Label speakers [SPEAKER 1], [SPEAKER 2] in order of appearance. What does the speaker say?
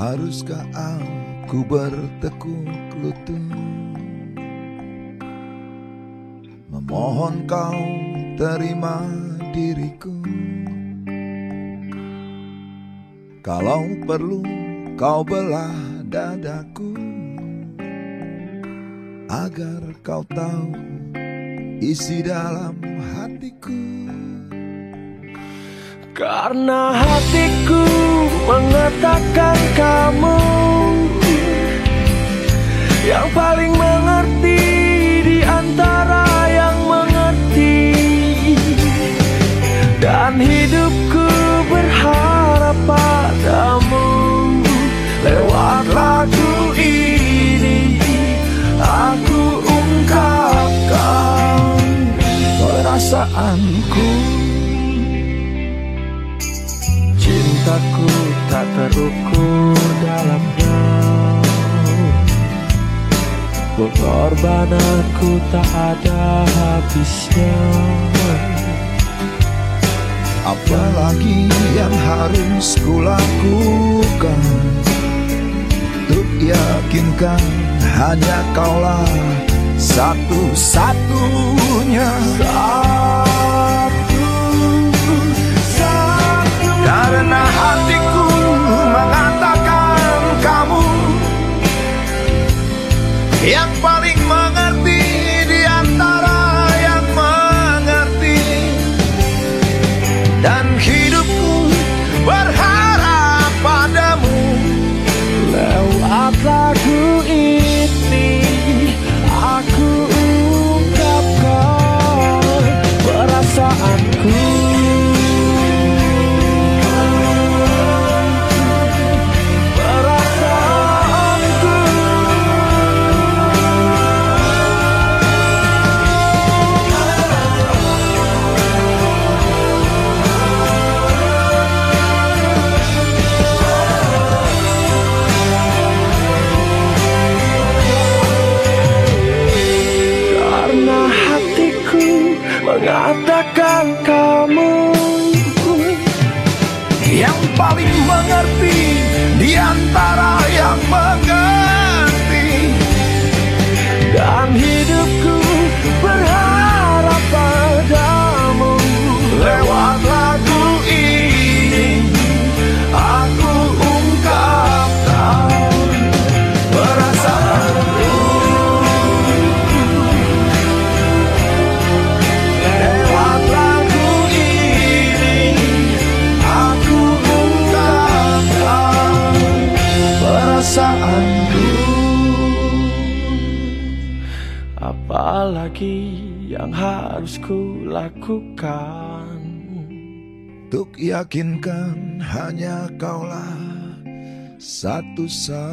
[SPEAKER 1] Haruskah aku bertekuk lutut? Memohon kau terima diriku. Kalau perlu kau belah dadaku Agar kau tahu isi dalam hatiku.
[SPEAKER 2] Karena hatiku mengatakan kamu Yang paling mengerti di antara yang mengerti. Dan hidupku berharap padamu Lewat lagu ini Aku ungkapkan perasaanku Cintaku tak terukur dalamnya. Pengorbananku tak ada habisnya.
[SPEAKER 1] Apalagi yang harus kulakukan? Untuk yakinkan hanya kaulah satu-satunya hatiku mengatakan kamu Yang paling mengerti di antara yang mengerti. Dan hidupku berharap
[SPEAKER 2] mengatakan kamu
[SPEAKER 1] Yang paling mengerti di antara yang mengerti
[SPEAKER 2] Apalagi yang harus ku lakukan?
[SPEAKER 1] Untuk yakinkan hanya kaulah satu-satunya